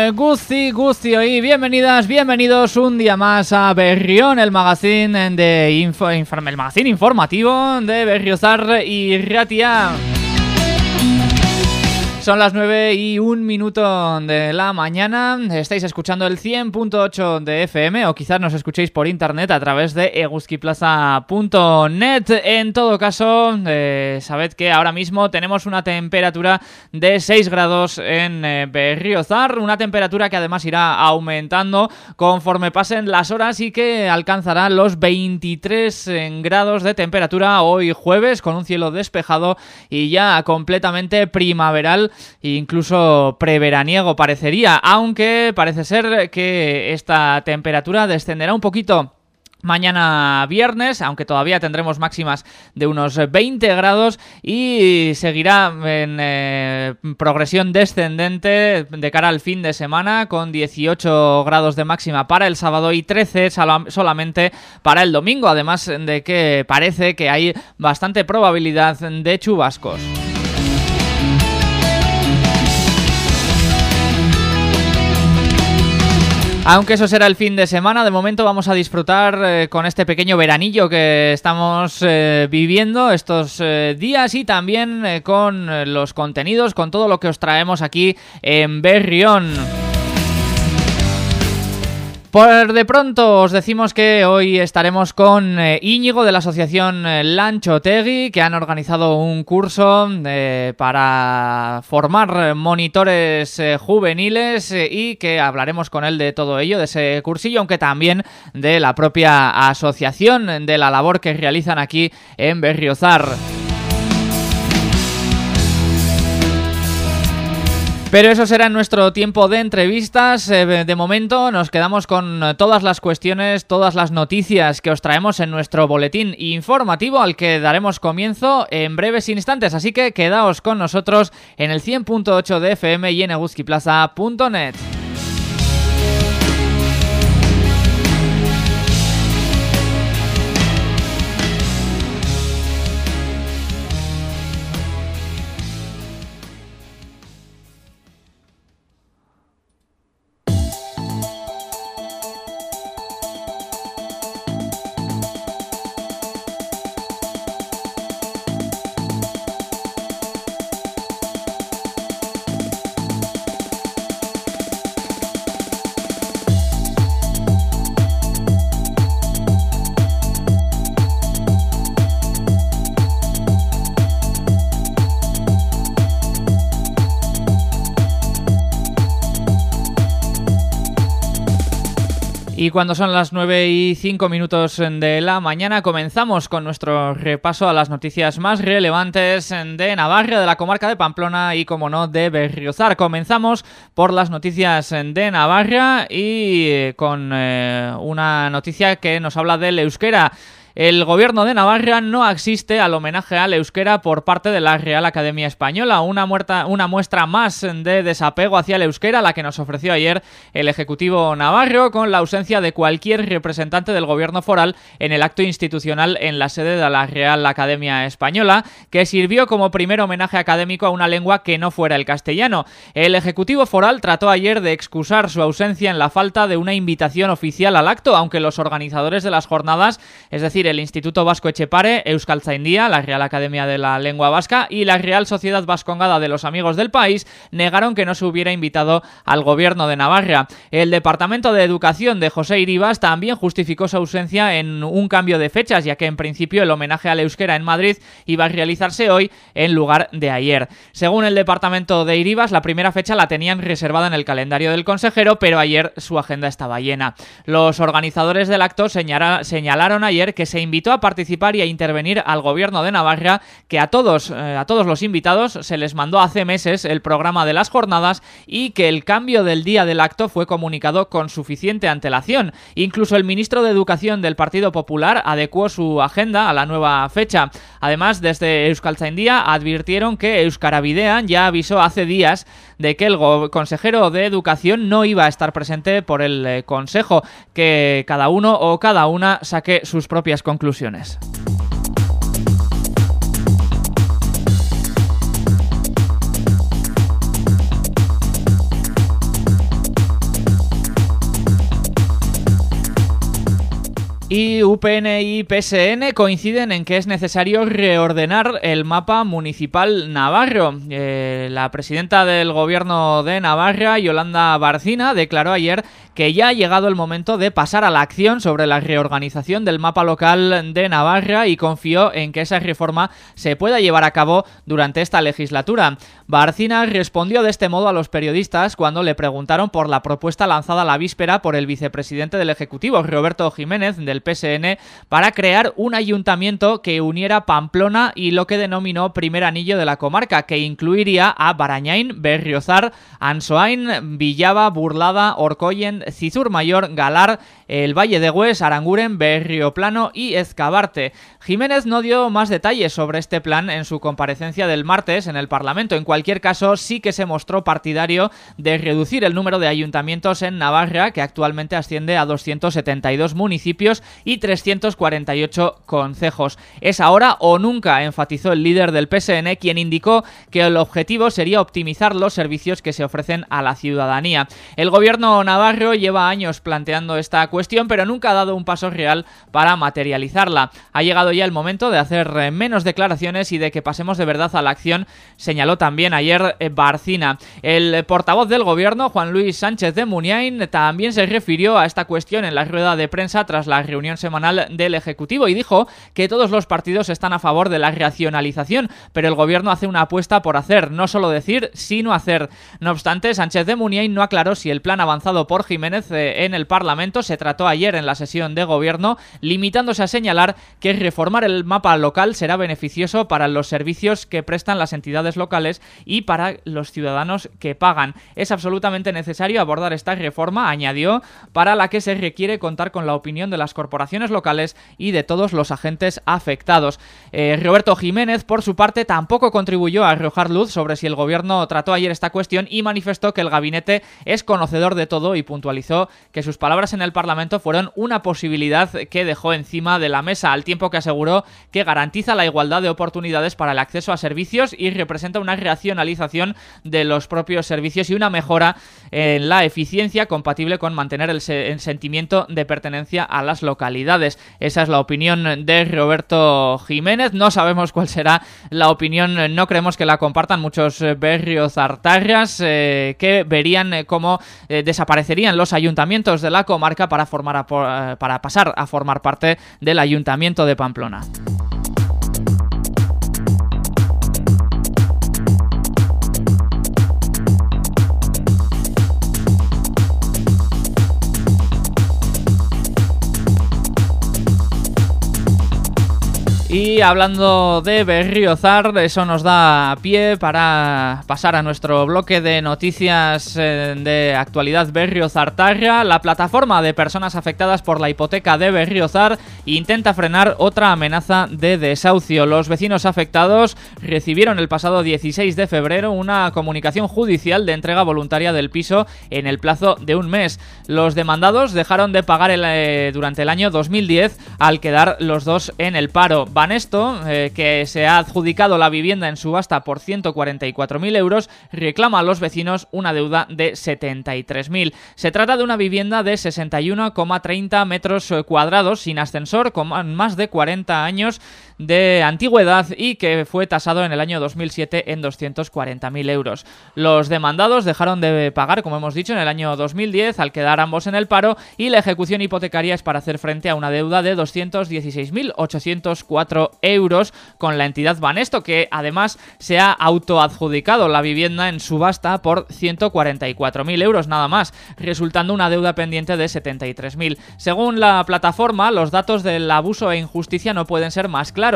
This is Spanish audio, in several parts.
Eh, Gusti, Gusti y bienvenidas, bienvenidos un día más a Berrión, el magazine de info, el magazine informativo de Berriozar y Ratia. Son las 9 y un minuto de la mañana, estáis escuchando el 100.8 de FM o quizás nos escuchéis por internet a través de eguskiplaza.net. En todo caso, eh, sabed que ahora mismo tenemos una temperatura de 6 grados en eh, Berriozar, una temperatura que además irá aumentando conforme pasen las horas y que alcanzará los 23 eh, grados de temperatura hoy jueves con un cielo despejado y ya completamente primaveral incluso preveraniego parecería, aunque parece ser que esta temperatura descenderá un poquito mañana viernes, aunque todavía tendremos máximas de unos 20 grados y seguirá en eh, progresión descendente de cara al fin de semana con 18 grados de máxima para el sábado y 13 solamente para el domingo, además de que parece que hay bastante probabilidad de chubascos. Aunque eso será el fin de semana, de momento vamos a disfrutar eh, con este pequeño veranillo que estamos eh, viviendo estos eh, días y también con los contenidos, con todo lo que os traemos aquí en Berrión. Por de pronto os decimos que hoy estaremos con eh, Íñigo de la asociación eh, Lancho Tegui que han organizado un curso eh, para formar monitores juveniles y que hablaremos con él de todo ello, de ese cursillo, aunque también de la propia asociación, de la labor que realizan aquí en Berriozar. Pero eso será nuestro tiempo de entrevistas. Eh, de momento nos quedamos con todas las cuestiones, todas las noticias que os traemos en nuestro boletín informativo al que daremos comienzo en breves instantes. Así que quedaos con nosotros en el 100.8 de FM y en. Y cuando son las 9 y 5 minutos de la mañana comenzamos con nuestro repaso a las noticias más relevantes de Navarra, de la comarca de Pamplona y, como no, de Berriozar. Comenzamos por las noticias de Navarra y con eh, una noticia que nos habla del euskera. El gobierno de Navarra no asiste al homenaje al euskera por parte de la Real Academia Española, una, una muestra más de desapego hacia el euskera, la que nos ofreció ayer el Ejecutivo Navarro, con la ausencia de cualquier representante del gobierno foral en el acto institucional en la sede de la Real Academia Española, que sirvió como primer homenaje académico a una lengua que no fuera el castellano. El Ejecutivo Foral trató ayer de excusar su ausencia en la falta de una invitación oficial al acto, aunque los organizadores de las jornadas, es decir, el Instituto Vasco Echepare, Euskaltzaindia, la Real Academia de la Lengua Vasca y la Real Sociedad Vascongada de los Amigos del País negaron que no se hubiera invitado al gobierno de Navarra. El Departamento de Educación de José Iribas también justificó su ausencia en un cambio de fechas, ya que en principio el homenaje al euskera en Madrid iba a realizarse hoy en lugar de ayer. Según el Departamento de Iribas, la primera fecha la tenían reservada en el calendario del consejero, pero ayer su agenda estaba llena. Los organizadores del acto señalaron ayer que se invitó a participar y a intervenir al gobierno de Navarra, que a todos, eh, a todos los invitados se les mandó hace meses el programa de las jornadas y que el cambio del día del acto fue comunicado con suficiente antelación. Incluso el ministro de Educación del Partido Popular adecuó su agenda a la nueva fecha. Además, desde Euskaltzaindia advirtieron que Euskaravidean ya avisó hace días de que el consejero de Educación no iba a estar presente por el eh, Consejo, que cada uno o cada una saque sus propias conclusiones. Y UPN y PSN coinciden en que es necesario reordenar el mapa municipal navarro. Eh, la presidenta del gobierno de Navarra, Yolanda Barcina, declaró ayer que ya ha llegado el momento de pasar a la acción sobre la reorganización del mapa local de Navarra y confió en que esa reforma se pueda llevar a cabo durante esta legislatura. Barcina respondió de este modo a los periodistas cuando le preguntaron por la propuesta lanzada la víspera por el vicepresidente del Ejecutivo, Roberto Jiménez, del PSN, para crear un ayuntamiento que uniera Pamplona y lo que denominó primer anillo de la comarca, que incluiría a Barañain, Berriozar, Ansoain, Villaba, Burlada, Orcoyen, Cizur Mayor, Galar, el Valle de Hues, Aranguren, Berrioplano y Escabarte. Jiménez no dio más detalles sobre este plan en su comparecencia del martes en el Parlamento. En cualquier caso, sí que se mostró partidario de reducir el número de ayuntamientos en Navarra, que actualmente asciende a 272 municipios y 348 concejos. Es ahora o nunca, enfatizó el líder del PSN, quien indicó que el objetivo sería optimizar los servicios que se ofrecen a la ciudadanía. El gobierno navarro lleva años planteando esta cuestión pero nunca ha dado un paso real para materializarla. Ha llegado ya el momento de hacer menos declaraciones y de que pasemos de verdad a la acción, señaló también ayer eh, Barcina. El portavoz del gobierno, Juan Luis Sánchez de Muniain, también se refirió a esta cuestión en la rueda de prensa tras la reunión semanal del Ejecutivo y dijo que todos los partidos están a favor de la racionalización, pero el gobierno hace una apuesta por hacer, no solo decir, sino hacer. No obstante, Sánchez de Muniain no aclaró si el plan avanzado por Jiménez eh, en el Parlamento se trata ayer en la sesión de gobierno, limitándose a señalar que reformar el mapa local será beneficioso para los servicios que prestan las entidades locales y para los ciudadanos que pagan. Es absolutamente necesario abordar esta reforma, añadió, para la que se requiere contar con la opinión de las corporaciones locales y de todos los agentes afectados. Eh, Roberto Jiménez, por su parte, tampoco contribuyó a arrojar luz sobre si el gobierno trató ayer esta cuestión y manifestó que el gabinete es conocedor de todo y puntualizó que sus palabras en el Parlamento fueron una posibilidad que dejó encima de la mesa, al tiempo que aseguró que garantiza la igualdad de oportunidades para el acceso a servicios y representa una racionalización de los propios servicios y una mejora en la eficiencia compatible con mantener el, sentimiento de pertenencia a las localidades. Esa es la opinión de Roberto Jiménez. No sabemos cuál será la opinión, no creemos que la compartan muchos berrios artarras eh, que verían eh, cómo eh, desaparecerían los ayuntamientos de la comarca para formar eh, para pasar a formar parte del Ayuntamiento de Pamplona. Y hablando de Berriozar, eso nos da pie para pasar a nuestro bloque de noticias eh, de actualidad Berriozar-Tarra. La plataforma de personas afectadas por la hipoteca de Berriozar intenta frenar otra amenaza de desahucio. Los vecinos afectados recibieron el pasado 16 de febrero una comunicación judicial de entrega voluntaria del piso en el plazo de un mes. Los demandados dejaron de pagar eh, durante el año 2010 al quedar los dos en el paro. Banesto, eh, que se ha adjudicado la vivienda en subasta por 144.000 euros, reclama a los vecinos una deuda de 73.000. Se trata de una vivienda de 61,30 metros cuadrados sin ascensor, con más de 40 años de antigüedad y que fue tasado en el año 2007 en 240.000 euros. Los demandados dejaron de pagar, como hemos dicho, en el año 2010 al quedar ambos en el paro y la ejecución hipotecaria es para hacer frente a una deuda de 216.804 euros con la entidad Banesto, que además se ha autoadjudicado la vivienda en subasta por 144.000 euros nada más, resultando una deuda pendiente de 73.000. Según la plataforma, los datos del abuso e injusticia no pueden ser más claros.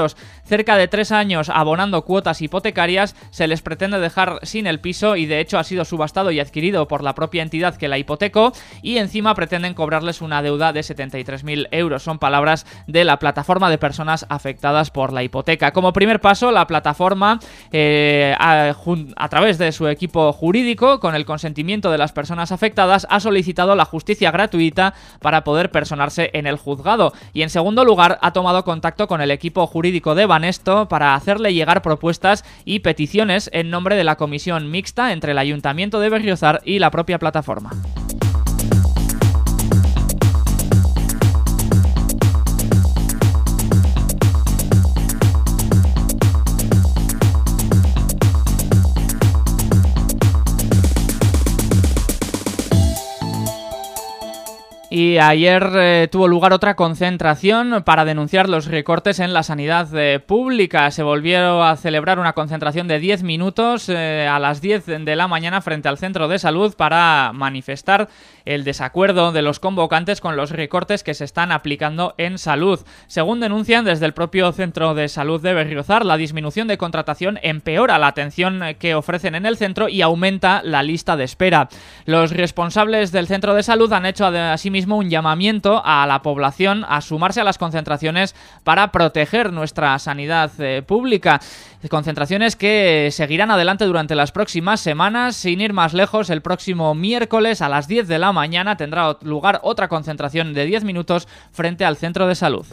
Cerca de tres años abonando cuotas hipotecarias, se les pretende dejar sin el piso y de hecho ha sido subastado y adquirido por la propia entidad que la hipotecó y encima pretenden cobrarles una deuda de 73.000 euros. Son palabras de la plataforma de personas afectadas por la hipoteca. Como primer paso, la plataforma, eh, a, través de su equipo jurídico, con el consentimiento de las personas afectadas, ha solicitado la justicia gratuita para poder personarse en el juzgado. Y en segundo lugar, ha tomado contacto con el equipo jurídico de Banesto para hacerle llegar propuestas y peticiones en nombre de la comisión mixta entre el Ayuntamiento de Berriozar y la propia plataforma. Y ayer eh, tuvo lugar otra concentración para denunciar los recortes en la sanidad eh, pública. Se volvió a celebrar una concentración de 10 minutos eh, a las 10 de la mañana frente al centro de salud para manifestar el desacuerdo de los convocantes con los recortes que se están aplicando en salud. Según denuncian desde el propio centro de salud de Berriozar, la disminución de contratación empeora la atención que ofrecen en el centro y aumenta la lista de espera. Los responsables del centro de salud han hecho asimismo un llamamiento a la población a sumarse a las concentraciones para proteger nuestra sanidad eh, pública. Concentraciones que seguirán adelante durante las próximas semanas. Sin ir más lejos, el próximo miércoles a las 10 de la mañana tendrá lugar otra concentración de 10 minutos frente al centro de salud.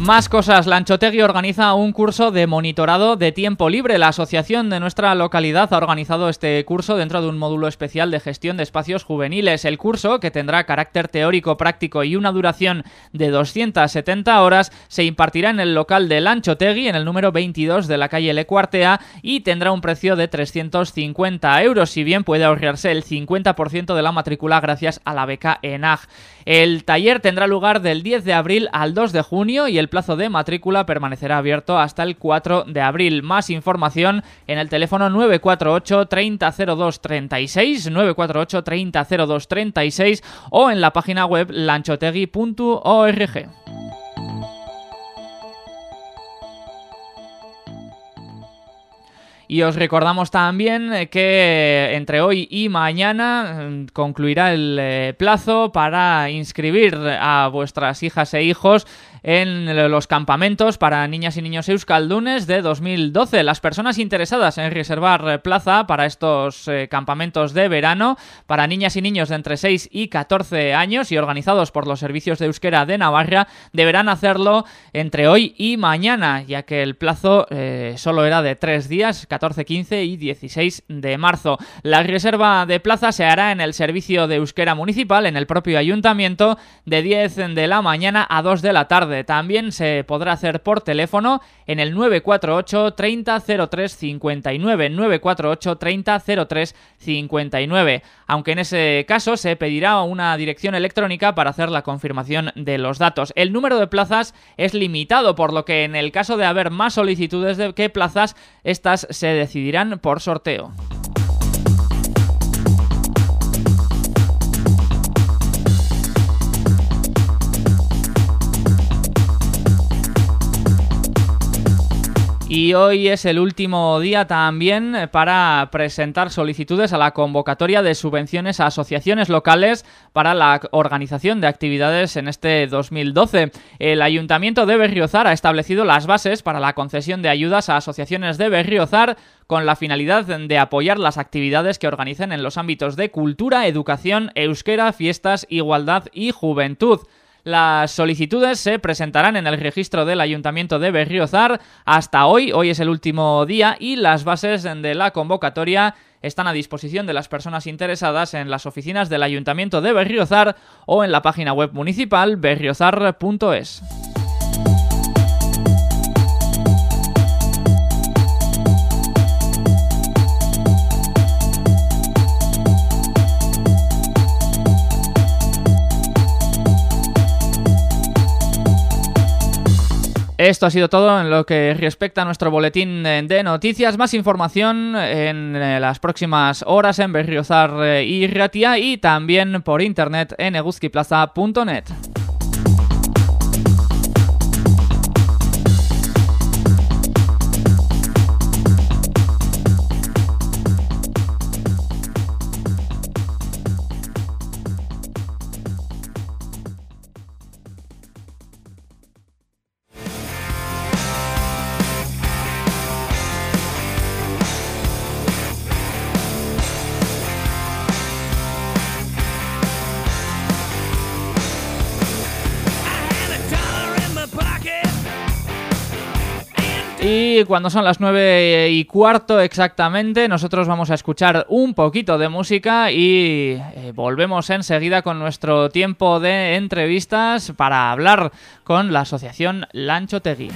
Más cosas, Lanchotegui organiza un curso de monitorado de tiempo libre. La asociación de nuestra localidad ha organizado este curso dentro de un módulo especial de gestión de espacios juveniles. El curso, que tendrá carácter teórico práctico y una duración de 270 horas, se impartirá en el local de Lanchotegui, en el número 22 de la calle Lecuartea, y tendrá un precio de 350 euros, si bien puede ahorrarse el 50% de la matrícula gracias a la beca ENAG. El taller tendrá lugar del 10 de abril al 2 de junio y el plazo de matrícula permanecerá abierto hasta el 4 de abril. Más información en el teléfono 948 3002 36, 948 3002 36 o en la página web lanchotegui.org. Y os recordamos también eh, que entre hoy y mañana mm, concluirá el eh, plazo para inscribir a vuestras hijas e hijos en los campamentos para niñas y niños euskaldunes de 2012. Las personas interesadas en reservar plaza para estos eh, campamentos de verano para niñas y niños de entre 6 y 14 años y organizados por los servicios de euskera de Navarra deberán hacerlo entre hoy y mañana, ya que el plazo eh, solo era de tres días, 14, 15 y 16 de marzo. La reserva de plaza se hará en el servicio de euskera municipal en el propio ayuntamiento de 10 de la mañana a 2 de la tarde también se podrá hacer por teléfono en el 948 30 03 59 948 30 03 59 aunque en ese caso se pedirá una dirección electrónica para hacer la confirmación de los datos. El número de plazas es limitado, por lo que en el caso de haber más solicitudes de que plazas, estas se decidirán por sorteo. Y hoy es el último día también para presentar solicitudes a la convocatoria de subvenciones a asociaciones locales para la organización de actividades en este 2012. El Ayuntamiento de Berriozar ha establecido las bases para la concesión de ayudas a asociaciones de Berriozar con la finalidad de apoyar las actividades que organicen en los ámbitos de cultura, educación, euskera, fiestas, igualdad y juventud. Las solicitudes se presentarán en el registro del Ayuntamiento de Berriozar hasta hoy, hoy es el último día y las bases de la convocatoria están a disposición de las personas interesadas en las oficinas del Ayuntamiento de Berriozar o en la página web municipal berriozar.es. Esto ha sido todo en lo que respecta a nuestro boletín de noticias. Más información en eh, las próximas horas en Berriozar eh, y Ratia y también por internet en eguzquiplaza.net. Cuando son las nueve y cuarto exactamente, nosotros vamos a escuchar un poquito de música y eh, volvemos enseguida con nuestro tiempo de entrevistas para hablar con la asociación Lancho Tegui.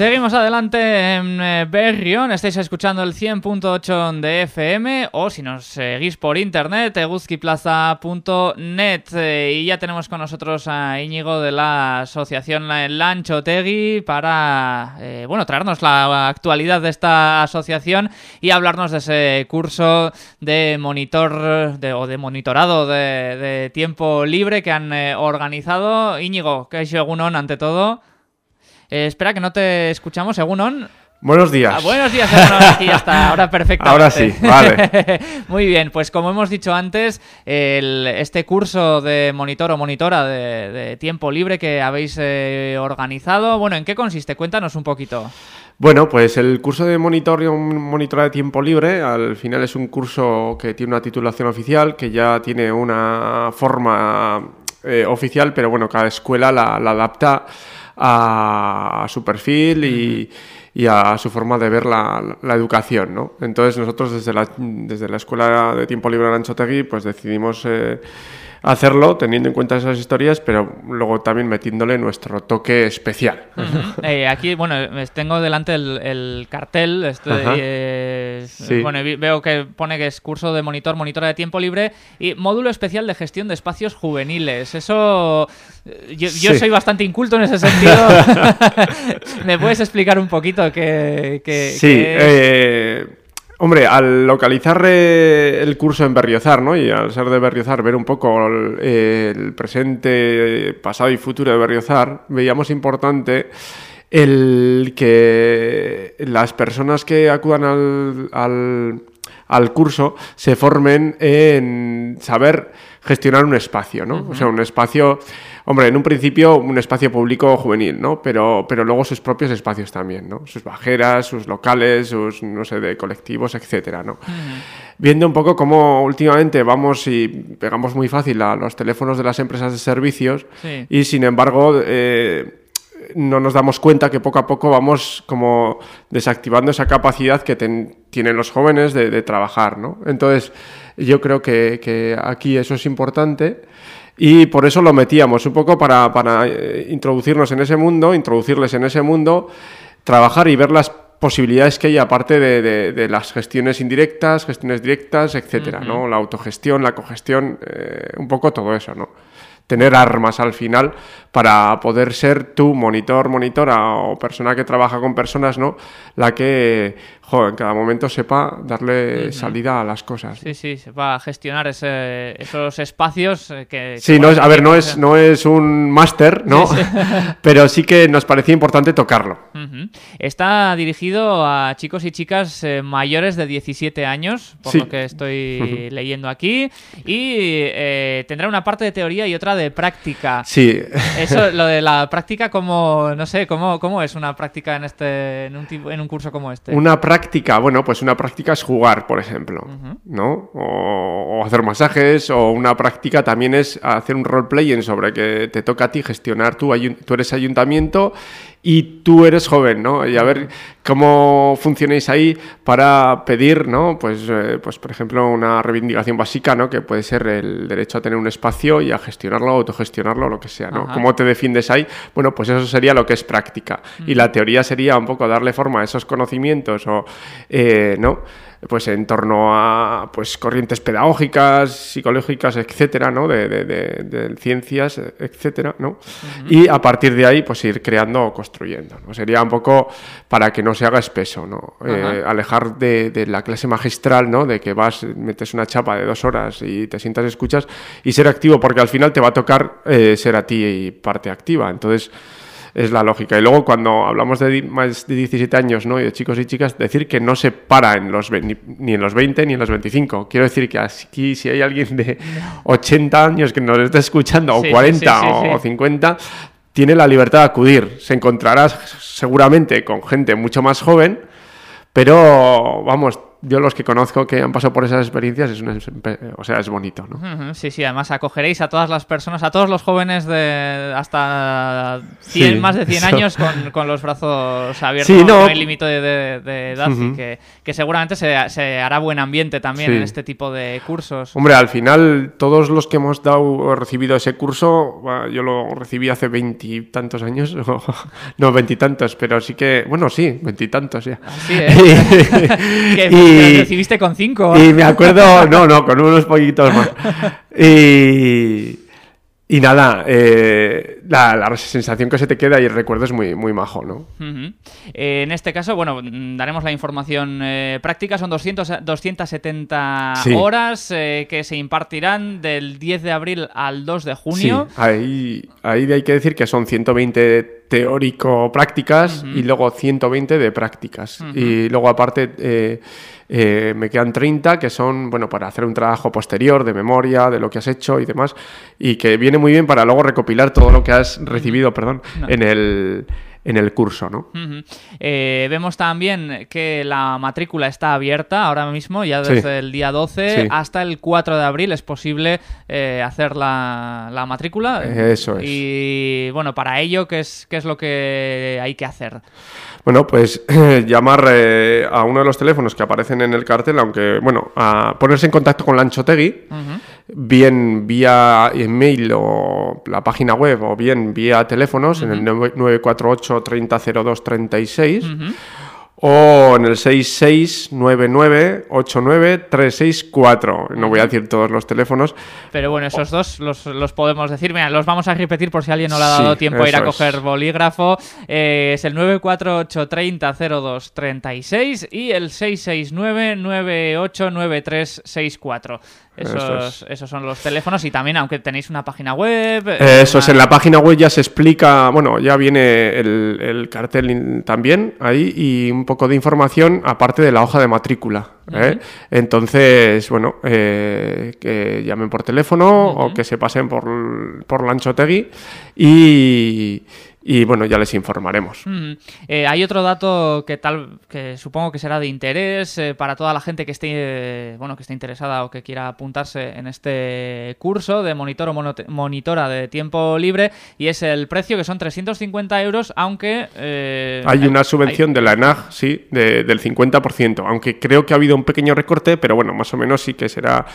Seguimos adelante en eh, Berrión, estáis escuchando el 100.8 de FM o si nos seguís por internet, eguzquiplaza.net eh, y ya tenemos con nosotros a Íñigo de la asociación Lancho Tegui para eh, bueno, traernos la actualidad de esta asociación y hablarnos de ese curso de monitor o de monitorado de, tiempo libre que han organizado. Íñigo, que es ante todo. Eh, espera, que no te escuchamos, según Buenos días. Ah, buenos días, aquí ya está, ahora perfectamente. Ahora sí, vale. Muy bien, pues como hemos dicho antes, este curso de monitor o monitora de, tiempo libre que habéis eh, organizado, bueno, ¿en qué consiste? Cuéntanos un poquito. Bueno, pues el curso de monitor y monitora de tiempo libre, al final es un curso que tiene una titulación oficial, que ya tiene una forma eh, oficial, pero bueno, cada escuela la adapta a, su perfil y, a su forma de ver la, educación, ¿no? Entonces nosotros desde la, desde la Escuela de Tiempo Libre de Anchotegui pues decidimos... Eh, hacerlo teniendo en cuenta esas historias, pero luego también metiéndole nuestro toque especial. Eh, aquí, bueno, tengo delante el, cartel. Este, bueno, veo que pone que es curso de monitor, monitora de tiempo libre y módulo especial de gestión de espacios juveniles. Eso. Eh, yo, soy bastante inculto en ese sentido. ¿Me puedes explicar un poquito qué, qué sí, eh, Hombre, al localizar eh, el curso en Berriozar, ¿no? Y al ser de Berriozar, ver un poco el, presente, pasado y futuro de Berriozar, veíamos importante el que las personas que acudan al, al curso se formen en saber gestionar un espacio, ¿no? O sea, un espacio, hombre, en un principio un espacio público juvenil, ¿no? Pero, pero luego sus propios espacios también, ¿no? Sus bajeras, sus locales, sus, no sé, de colectivos, etcétera, ¿no? Viendo un poco cómo últimamente vamos y pegamos muy fácil a los teléfonos de las empresas de servicios y sin embargo... Eh, no nos damos cuenta que poco a poco vamos como desactivando esa capacidad que tienen los jóvenes de, trabajar, ¿no? Entonces, yo creo que, aquí eso es importante y por eso lo metíamos un poco para, eh, introducirnos en ese mundo, introducirles en ese mundo, trabajar y ver las posibilidades que hay aparte de, las gestiones indirectas, gestiones directas, etcétera, ¿no? La autogestión, la cogestión, eh, un poco todo eso, ¿no? Tener armas al final para poder ser tu monitor, monitora o persona que trabaja con personas, ¿no? La que en cada momento sepa darle salida a las cosas. Sí, sí, sepa gestionar esos espacios eh, que... Sí, no es, a ver, no es, no es un máster, ¿no? Pero sí que nos parecía importante tocarlo. Está dirigido a chicos y chicas eh, mayores de 17 años, por lo que estoy leyendo aquí, y eh, tendrá una parte de teoría y otra de práctica. Sí. Eso, lo de la práctica, como, no sé, ¿cómo, cómo es una práctica en, este, en, un, en un curso como este? Una práctica práctica, bueno, pues una práctica es jugar, por ejemplo, ¿no? O, hacer masajes, o una práctica también es hacer un role-playing sobre que te toca a ti gestionar, tú, tú eres ayuntamiento y tú eres joven, ¿no? Y a ver cómo funcionáis ahí para pedir, ¿no? Pues, eh, pues por ejemplo, una reivindicación básica, ¿no? Que puede ser el derecho a tener un espacio y a gestionarlo, autogestionarlo, lo que sea, ¿no? ¿Cómo te defiendes ahí? Bueno, pues eso sería lo que es práctica. Y la teoría sería un poco darle forma a esos conocimientos o, eh, ¿no? Pues en torno a pues corrientes pedagógicas, psicológicas, etcétera, ¿no? De, de, ciencias, etcétera, ¿no? Y a partir de ahí, pues ir creando o construyendo, ¿no? Sería un poco para que no se haga espeso, ¿no? Eh, alejar de, la clase magistral, ¿no? De que vas, metes una chapa de dos horas y te sientas, escuchas y ser activo, porque al final te va a tocar eh, ser a ti y parte activa. Entonces, es la lógica. Y luego cuando hablamos de más de 17 años ¿no? y de chicos y chicas, decir que no se para en los ni, en los 20 ni en los 25. Quiero decir que aquí si hay alguien de 80 años que nos está escuchando, o 40 o, 50, tiene la libertad de acudir. Se encontrará seguramente con gente mucho más joven, pero vamos, yo los que conozco que han pasado por esas experiencias, es una, o sea, es bonito, ¿no? Sí, sí, además acogeréis a todas las personas, a todos los jóvenes de hasta 100, más de 100 años con, los brazos abiertos, sí, no. el límite de, edad y que, seguramente se, hará buen ambiente también en este tipo de cursos. Hombre, al final todos los que hemos dado o recibido ese curso, yo lo recibí hace veintitantos años, no veintitantos, pero sí que, bueno, sí, veintitantos ya. Así es. y, recibiste con cinco. Y me acuerdo, no, no, con unos poquitos más. Y, y nada, eh, la, sensación que se te queda y el recuerdo es muy, muy majo, ¿no? Eh, en este caso, bueno, daremos la información eh, práctica. Son 200, 270 horas que se impartirán del 10 de abril al 2 de junio. Sí, ahí, ahí hay que decir que son 120 teórico-prácticas y luego 120 de prácticas. Y luego aparte eh, eh, me quedan 30 que son, bueno, para hacer un trabajo posterior de memoria, de lo que has hecho y demás, y que viene muy bien para luego recopilar todo lo que has recibido, perdón, en el en el curso, ¿no? Eh, vemos también que la matrícula está abierta ahora mismo, ya desde el día 12 hasta el 4 de abril es posible eh, hacer la, la, matrícula. Eso es. Y bueno, para ello, ¿qué es, qué es lo que hay que hacer? Bueno, pues llamar eh, a uno de los teléfonos que aparecen en el cartel, aunque, bueno, a ponerse en contacto con Lanchotegui, bien vía email o la página web, o bien vía teléfonos en el 948 3002 36 o en el 6699893664. No voy a decir todos los teléfonos. Pero bueno, esos dos los, los, podemos decir. Mira, los vamos a repetir por si alguien no le ha dado tiempo a ir a coger bolígrafo. Eh, es el 948300236 y el 669989364. Esos, esos son los teléfonos y también, aunque tenéis una página web... Eh, eso es, en la página web ya se explica, bueno, ya viene el, el cartel también ahí y un poco de información aparte de la hoja de matrícula. ¿eh? Entonces, bueno, eh, que llamen por teléfono o que se pasen por, por Lanchotegui y y bueno, ya les informaremos. Eh, hay otro dato que tal que supongo que será de interés eh, para toda la gente que esté bueno que esté interesada o que quiera apuntarse en este curso de monitor o monitora de tiempo libre y es el precio que son 350 euros, aunque eh, hay una subvención de la ENAG, sí, del 50%, aunque creo que ha habido un pequeño recorte, pero bueno, más o menos sí que será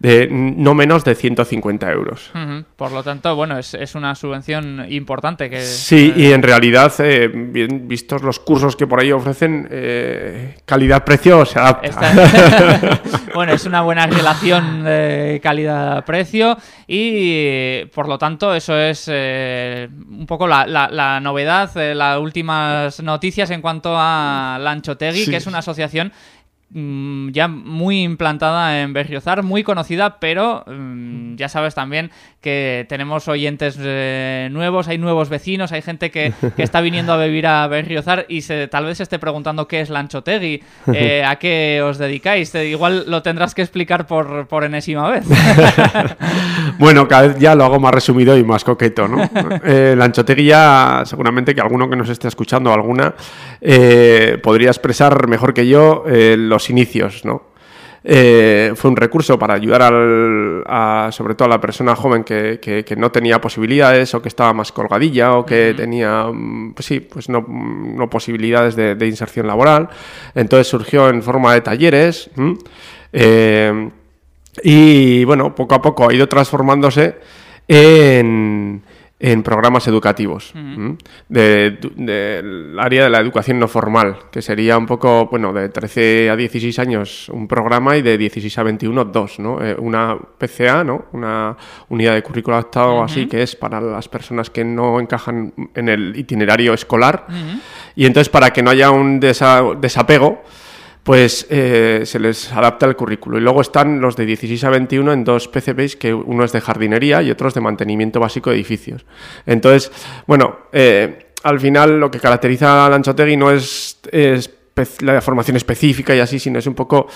de no menos de 150 euros. Por lo tanto, bueno, es, es, una subvención importante. que Sí, y en realidad, eh, bien vistos los cursos que por ahí ofrecen, eh, calidad-precio se adapta. bueno, es una buena relación de calidad-precio y, por lo tanto, eso es eh, un poco la, la, novedad, las últimas noticias en cuanto a Lanchotegui, que es una asociación ya muy implantada en Berriozar, muy conocida, pero mm, ya sabes también que tenemos oyentes eh, nuevos, hay nuevos vecinos, hay gente que, está viniendo a vivir a Berriozar y se, tal vez se esté preguntando qué es Lanchotegui, eh, a qué os dedicáis. Igual lo tendrás que explicar por, por enésima vez. bueno, cada vez ya lo hago más resumido y más coqueto, ¿no? Eh, Lanchotegui ya, seguramente que alguno que nos esté escuchando, alguna, eh, podría expresar mejor que yo los inicios, ¿no? Eh, fue un recurso para ayudar al, a, sobre todo a la persona joven que, que, no tenía posibilidades o que estaba más colgadilla o que tenía, mm, pues sí, pues no, no posibilidades de, inserción laboral. Entonces surgió en forma de talleres eh, y bueno, poco a poco ha ido transformándose en en programas educativos del área de la educación no formal, que sería un poco, bueno, de 13 a 16 años un programa y de 16 a 21 dos, ¿no? Eh, una PCA, ¿no? Una unidad de currículo adaptado así, que es para las personas que no encajan en el itinerario escolar. Y entonces, para que no haya un desapego, pues eh, se les adapta el currículo. Y luego están los de 16 a 21 en dos PCBs, que uno es de jardinería y otro es de mantenimiento básico de edificios. Entonces, bueno, eh, al final lo que caracteriza a Lanchotegui no es, la formación específica y así, sino es un poco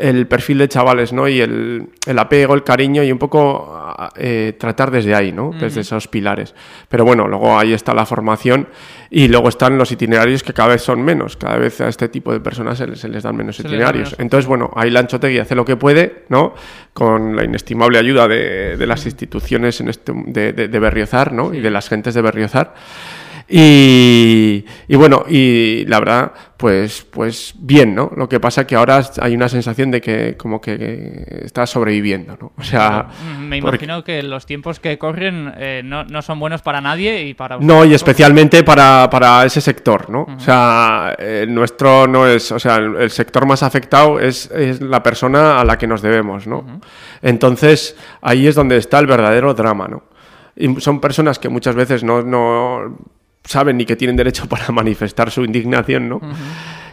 el perfil de chavales, ¿no? Y el, el apego, el cariño y un poco eh, tratar desde ahí, ¿no? Desde esos pilares. Pero bueno, luego ahí está la formación y luego están los itinerarios que cada vez son menos. Cada vez a este tipo de personas se les, se les dan menos Se dan itinerarios. menos. Entonces, bueno, ahí Lanchotegui hace lo que puede, ¿no? Con la inestimable ayuda de, de las instituciones en este, de, de- de Berriozar, ¿no? Y de las gentes de Berriozar. Y, y bueno, y la verdad, pues, pues bien, ¿no? Lo que pasa que ahora hay una sensación de que como que está sobreviviendo, ¿no? O sea, Mm, Me porque- imagino que los tiempos que corren eh, no, no son buenos para nadie y para No, y especialmente para, para ese sector, ¿no? O sea, el nuestro no es, o sea, el, el sector más afectado es, es la persona a la que nos debemos, ¿no? Entonces, ahí es donde está el verdadero drama, ¿no? Y son personas que muchas veces no, no saben ni que tienen derecho para manifestar su indignación, ¿no?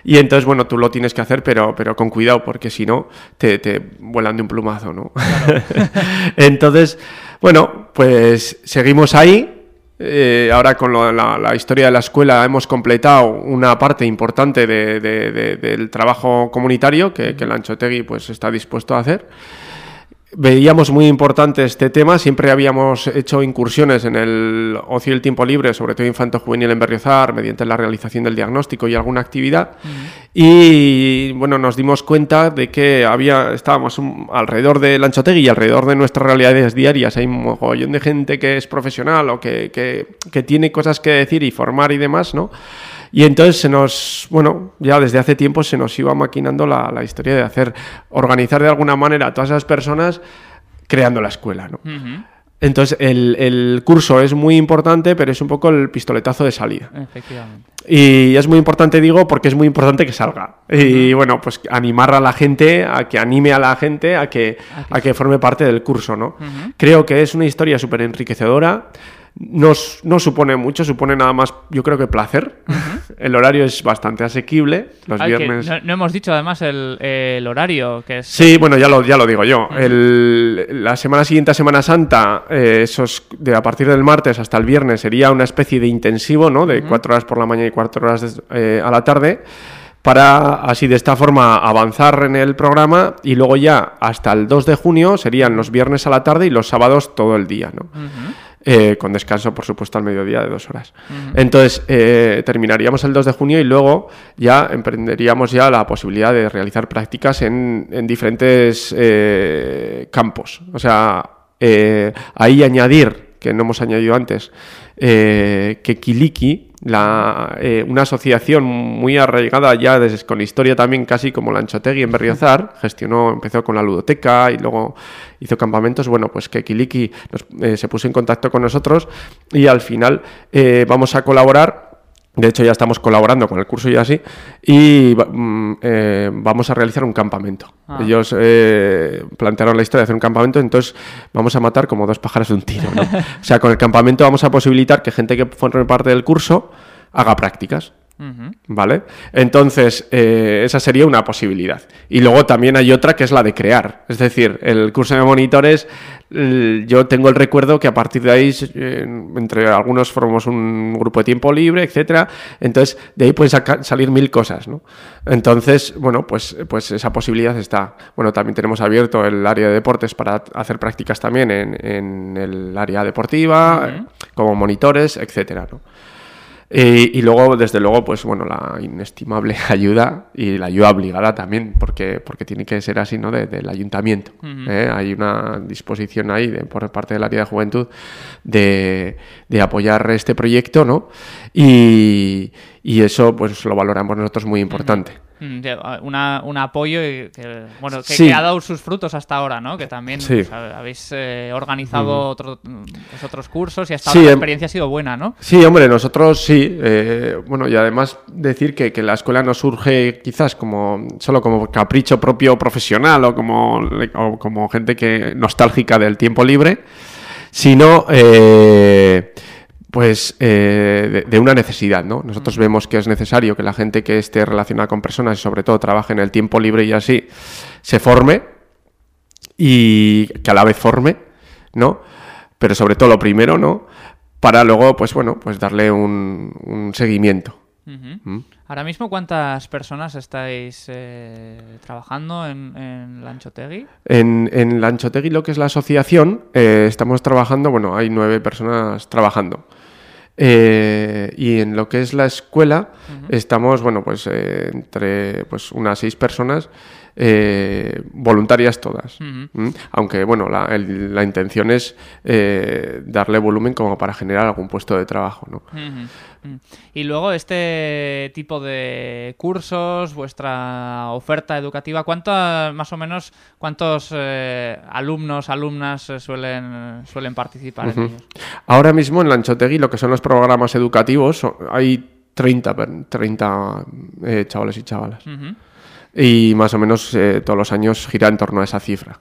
Y entonces, bueno, tú lo tienes que hacer, pero, pero con cuidado, porque si no, te, te vuelan de un plumazo, ¿no? entonces, bueno, pues seguimos ahí. Eh, ahora con lo- la, la historia de la escuela hemos completado una parte importante de- de- de- del trabajo comunitario que, que el Anchotegui pues, está dispuesto a hacer. Veíamos muy importante este tema, siempre habíamos hecho incursiones en el ocio y el tiempo libre, sobre todo infanto-juvenil en Berriozar, mediante la realización del diagnóstico y alguna actividad. Y bueno, nos dimos cuenta de que había, estábamos un- alrededor del Anchotegui y alrededor de nuestras realidades diarias. Hay un mogollón de gente que es profesional o que, que- que tiene cosas que decir y formar y demás, ¿no? Y entonces se nos, bueno, ya desde hace tiempo se nos iba maquinando la, la historia de hacer, organizar de alguna manera a todas esas personas creando la escuela, ¿no? Ujú, Entonces el, el curso es muy importante, pero es un poco el pistoletazo de salida. Efectivamente. Y es muy importante, digo, porque es muy importante que salga. Y bueno, pues animar a la gente, a que anime a la gente a que, a que forme parte del curso, ¿no? Creo que es una historia súper enriquecedora. Nos, no supone mucho, supone nada más, yo creo que placer. El horario es bastante asequible. Los Ay, viernes. no, no hemos dicho además el, el horario, que es... Sí, bueno, ya lo, ya lo digo yo. El- la semana siguiente a Semana Santa, eh, esos, de a partir del martes hasta el viernes, sería una especie de intensivo, ¿no? De cuatro horas por la mañana y cuatro horas eh, a la tarde, para así de esta forma avanzar en el programa y luego ya hasta el 2 de junio serían los viernes a la tarde y los sábados todo el día, ¿no? Eh, con descanso, por supuesto, al mediodía de dos horas. Entonces, eh, terminaríamos el 2 de junio y luego ya emprenderíamos ya la posibilidad de realizar prácticas en, en diferentes eh, campos. O sea, eh, ahí añadir, que no hemos añadido antes, que Kiliki, la, eh, una asociación muy arraigada ya desde, con historia también casi como la Anchotegui en Berriozar, gestionó, empezó con la ludoteca y luego hizo campamentos, bueno, pues que Kiliki nos- eh, se puso en contacto con nosotros y al final eh, vamos a colaborar de hecho, ya estamos colaborando con el curso y así, y mm, eh, vamos a realizar un campamento. Ah. Ellos eh, plantearon la historia de hacer un campamento, entonces vamos a matar como dos pájaros de un tiro. ¿no? o sea, con el campamento vamos a posibilitar que gente que forme parte del curso haga prácticas. ¿Vale? Entonces, eh, esa sería una posibilidad. Y luego también hay otra que es la de crear. Es decir, el curso de monitores, yo tengo el recuerdo que a partir de ahí, eh, entre algunos formamos un grupo de tiempo libre, etcétera. Entonces, de ahí pueden saca- salir mil cosas, ¿no? Entonces, bueno, pues, pues esa posibilidad está. Bueno, también tenemos abierto el área de deportes para hacer prácticas también en, en el área deportiva, como monitores, etcétera, ¿no? Eh, y luego, desde luego, pues bueno, la inestimable ayuda y la ayuda obligada también, porque, porque tiene que ser así, ¿no? De- del ayuntamiento. ¿eh? Hay una disposición ahí de- por parte del área de juventud de, de apoyar este proyecto, ¿no? Y, y eso, pues lo valoramos nosotros muy importante. Una- un apoyo y que, bueno, que, Sí. que ha dado sus frutos hasta ahora, ¿no? Que también Sí. pues, habéis eh, organizado otro- pues, otros cursos y hasta Sí, la em- experiencia ha sido buena, ¿no? Sí, hombre, nosotros sí. eh, bueno, y además decir que, que la escuela no surge quizás como solo como capricho propio profesional o como, o como gente que nostálgica del tiempo libre, sino eh, pues eh, de, de una necesidad, ¿no? Nosotros vemos que es necesario que la gente que esté relacionada con personas y sobre todo trabaje en el tiempo libre y así se forme y que a la vez forme, ¿no? Pero sobre todo lo primero, ¿no? Para luego, pues bueno, pues darle un, un seguimiento. ¿Mm? Ahora mismo, ¿cuántas personas estáis eh, trabajando en, en Lanchotegui? En, en Lanchotegui, lo que es la asociación, eh, estamos trabajando, bueno, hay nueve personas trabajando. Eh, y en lo que es la escuela, estamos, bueno, pues eh, entre pues, unas seis personas eh, voluntarias todas. ¿Mm? Aunque, bueno, la, el- la intención es eh, darle volumen como para generar algún puesto de trabajo, ¿no? Y luego este tipo de cursos, vuestra oferta educativa, ¿cuántos más o menos cuántos eh, alumnos, alumnas eh, suelen suelen participar en ellos? Ahora mismo en Lanchotegui, lo que son los programas educativos, hay 30, per- 30 eh, chavales y chavalas. Y más o menos eh, todos los años gira en torno a esa cifra.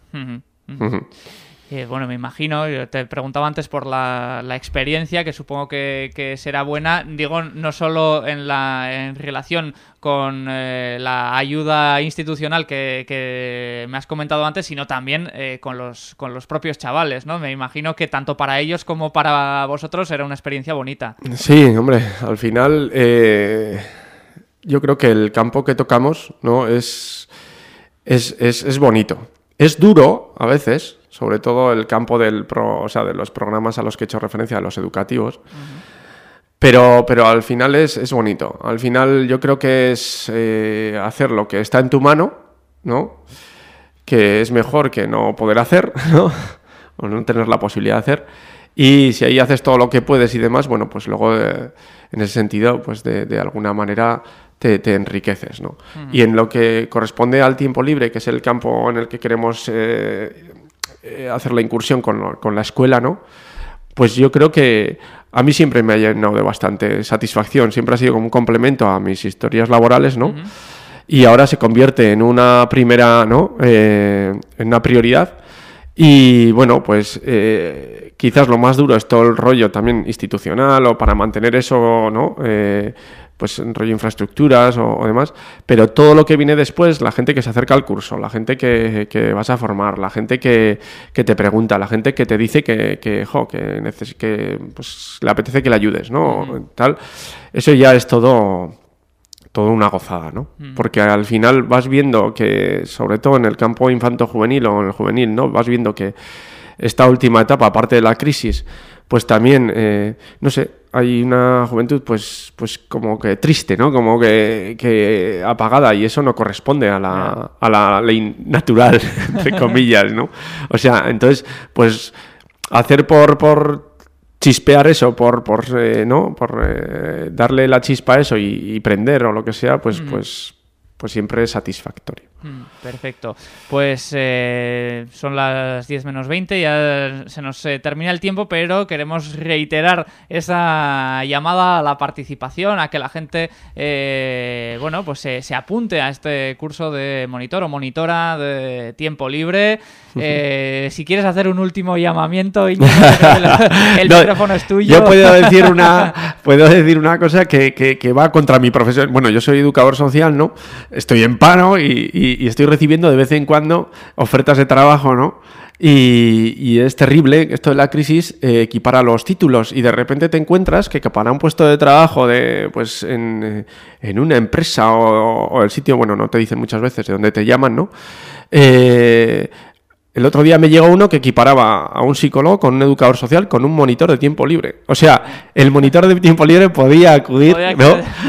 Eh, bueno, me imagino, yo te preguntaba antes por la, la experiencia, que supongo que, que será buena, digo, no solo en, la, en relación con eh, la ayuda institucional que, que me has comentado antes, sino también eh, con, los, con los propios chavales, ¿no? Me imagino que tanto para ellos como para vosotros era una experiencia bonita. Sí, hombre, al final eh, yo creo que el campo que tocamos ¿no? es, es, es, es bonito. Es duro a veces, sobre todo el campo del pro, o sea, de los programas a los que he hecho referencia, los educativos. Pero, pero al final es, es bonito. Al final yo creo que es eh, hacer lo que está en tu mano, ¿no? Que es mejor que no poder hacer, ¿no? O no tener la posibilidad de hacer. Y si ahí haces todo lo que puedes y demás, bueno, pues luego eh, en ese sentido, pues de, de alguna manera te, te enriqueces, ¿no? Y en lo que corresponde al tiempo libre, que es el campo en el que queremos eh, eh, hacer la incursión con, la escuela, ¿no? Pues yo creo que a mí siempre me ha llenado de bastante satisfacción, siempre ha sido como un complemento a mis historias laborales, ¿no? Y ahora se convierte en una primera, ¿no? Eh, en una prioridad. Y bueno, pues eh, quizás lo más duro es todo el rollo también institucional o para mantener eso, ¿no? Eh, pues en rollo infraestructuras o, o demás, pero todo lo que viene después, la gente que se acerca al curso, la gente que, que vas a formar, la gente que, que te pregunta, la gente que te dice que, que, jo, que pues, le apetece que le ayudes, ¿no? Tal, eso ya es todo, todo una gozada, ¿no? Porque al final vas viendo que, sobre todo en el campo infanto-juvenil o en el juvenil, ¿no? Vas viendo que esta última etapa, aparte de la crisis, pues también, eh, no sé, hay una juventud pues, pues como que triste, ¿no? Como que, que apagada y eso no corresponde a la, a la ley natural, entre comillas, ¿no? O sea, entonces, pues hacer por, por chispear eso, por, por eh, ¿no? Por eh, darle la chispa a eso y, y prender o lo que sea, pues, pues, pues siempre es satisfactorio. Mm, Perfecto. Pues eh, son las 10 menos 20, ya se nos eh, termina el tiempo, pero queremos reiterar esa llamada a la participación, a que la gente, eh, bueno, pues se, apunte a este curso de monitor o monitora de tiempo libre. Eh, si quieres hacer un último llamamiento, el, el No, micrófono es tuyo. Yo puedo decir una, puedo decir una cosa que, que- que va contra mi profesión. Bueno, yo soy educador social, ¿no? Estoy en paro y, y- y estoy recibiendo de vez en cuando ofertas de trabajo, ¿no? Y, es terrible esto de la crisis eh, equipara los títulos y de repente te encuentras que para un puesto de trabajo de pues en, eh, en una empresa o, o el sitio, bueno, no te dicen muchas veces de dónde te llaman, ¿no? Eh, el otro día me llegó uno que equiparaba a un psicólogo con un educador social con un monitor de tiempo libre. O sea, el monitor de tiempo libre podía acudir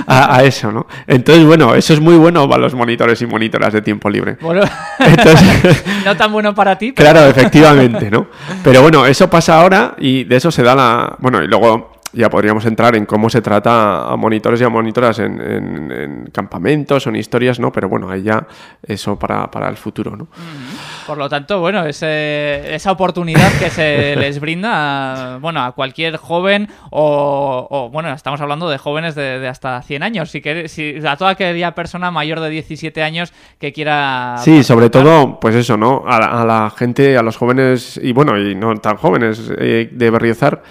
a, a eso, ¿no? Entonces, bueno, eso es muy bueno para los monitores y monitoras de tiempo libre. Bueno, Entonces, no tan bueno para ti, pero claro, efectivamente, ¿no? Pero bueno, eso pasa ahora y de eso se da la... Bueno, y luego ya podríamos entrar en cómo se trata a monitores y a monitoras en, en- en campamentos o en historias, ¿no? Pero bueno, ahí ya eso para, para el futuro, ¿no? Por lo tanto, bueno, ese- esa oportunidad que se les brinda a, bueno, a cualquier joven o, o, bueno, estamos hablando de jóvenes de, de hasta 100 años, si, quer- si a toda aquella persona mayor de 17 años que quiera... Sí, sobre todo, pues eso, ¿no? A la, a la gente, a los jóvenes, y bueno, y no tan jóvenes, eh, de Berriozar,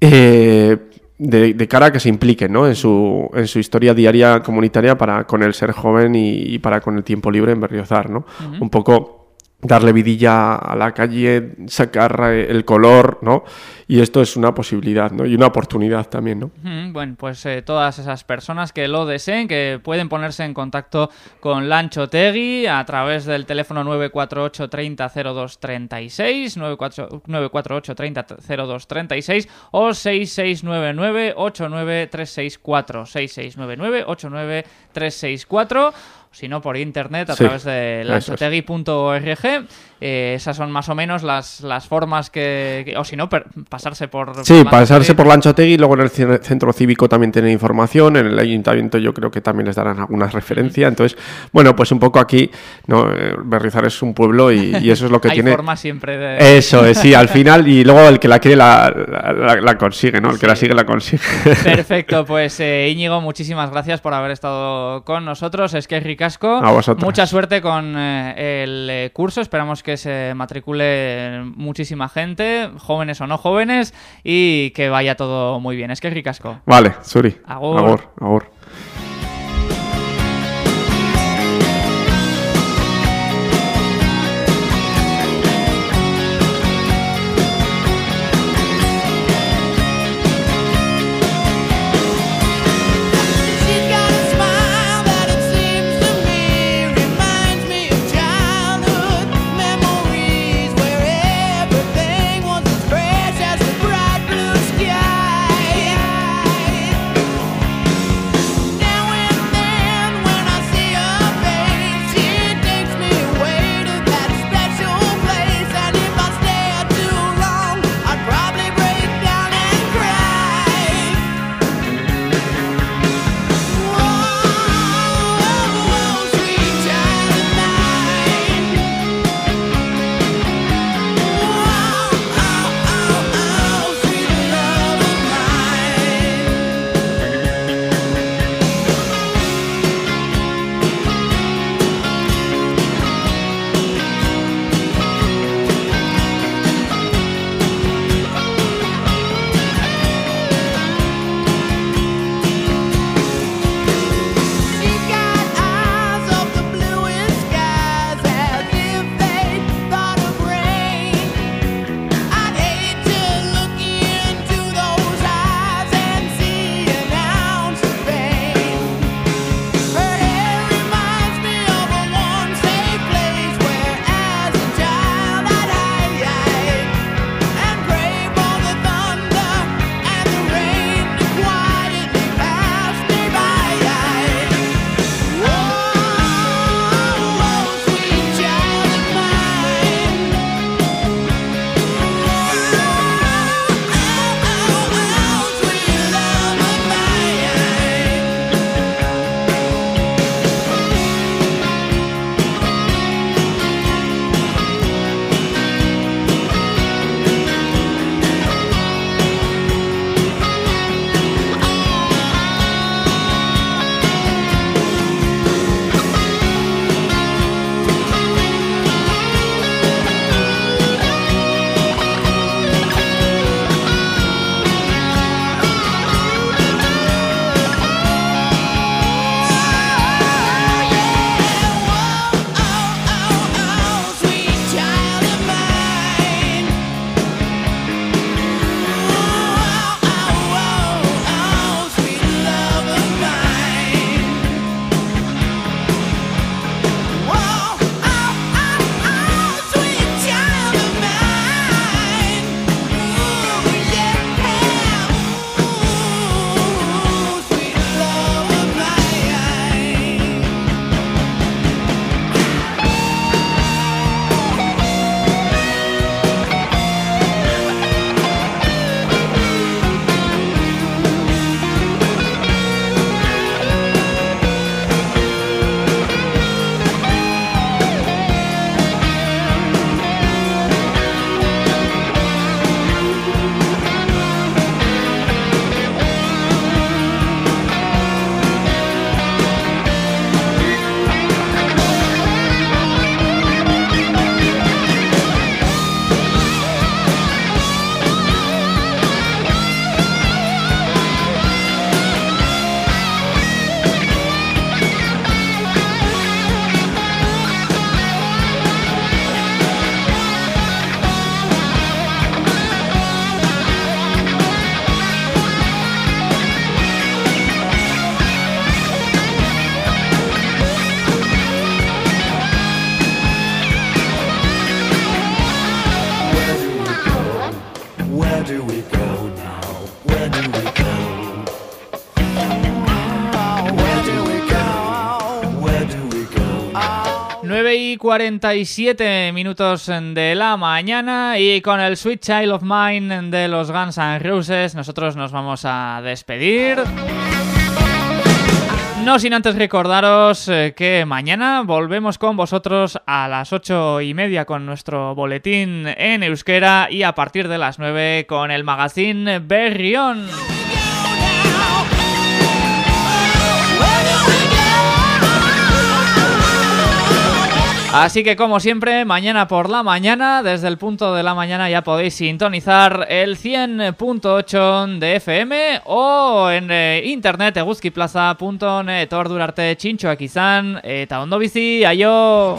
eh, de, de cara a que se impliquen, ¿no? En su, en su historia diaria comunitaria para con el ser joven y, y para con el tiempo libre en Berriozar, ¿no? Un poco darle vidilla a la calle, sacar eh, el color, ¿no? Y esto es una posibilidad, ¿no? Y una oportunidad también, ¿no? bueno, pues eh, todas esas personas que lo deseen, que pueden ponerse en contacto con Lancho Tegui a través del teléfono 948 30 02 36, 948 30 02 36 o 6699 89364, 6699 89364 sino por internet a través de lanchotegui.org. Eh, esas son más o menos las, las formas que, o si no, pasarse por... Sí, pasarse por Lanchotegui, luego en el centro cívico también tienen información, en el ayuntamiento yo creo que también les darán alguna referencia, entonces, bueno, pues un poco aquí, ¿no? Eh, Berrizar es un pueblo y, eso es lo que Hay tiene... forma siempre de... Eso, es, sí, al final, y luego el que la quiere la, la, consigue, ¿no? El que la sigue la consigue. Perfecto, pues eh, Íñigo, muchísimas gracias por haber estado con nosotros, es que Ricardo Mucha suerte con eh, el eh, curso. Esperamos que se matricule muchísima gente, jóvenes o no jóvenes, y que vaya todo muy bien. Es que ricasco. Vale, Suri. Agur. Agur. 9 y 47 minutos de la mañana y con el Sweet Child of Mine de los Guns N' Roses nosotros nos vamos a despedir. No sin antes recordaros eh, que mañana volvemos con vosotros a las ocho y media con nuestro boletín en euskera y a partir de las 9 con el magazine Berrión. Así que como siempre, mañana por la mañana, desde el punto de la mañana ya podéis sintonizar el 100.8 de FM o en eh, internet eguzkiplaza.net ordurarte txintxoak izan eta ondo bizi, aio!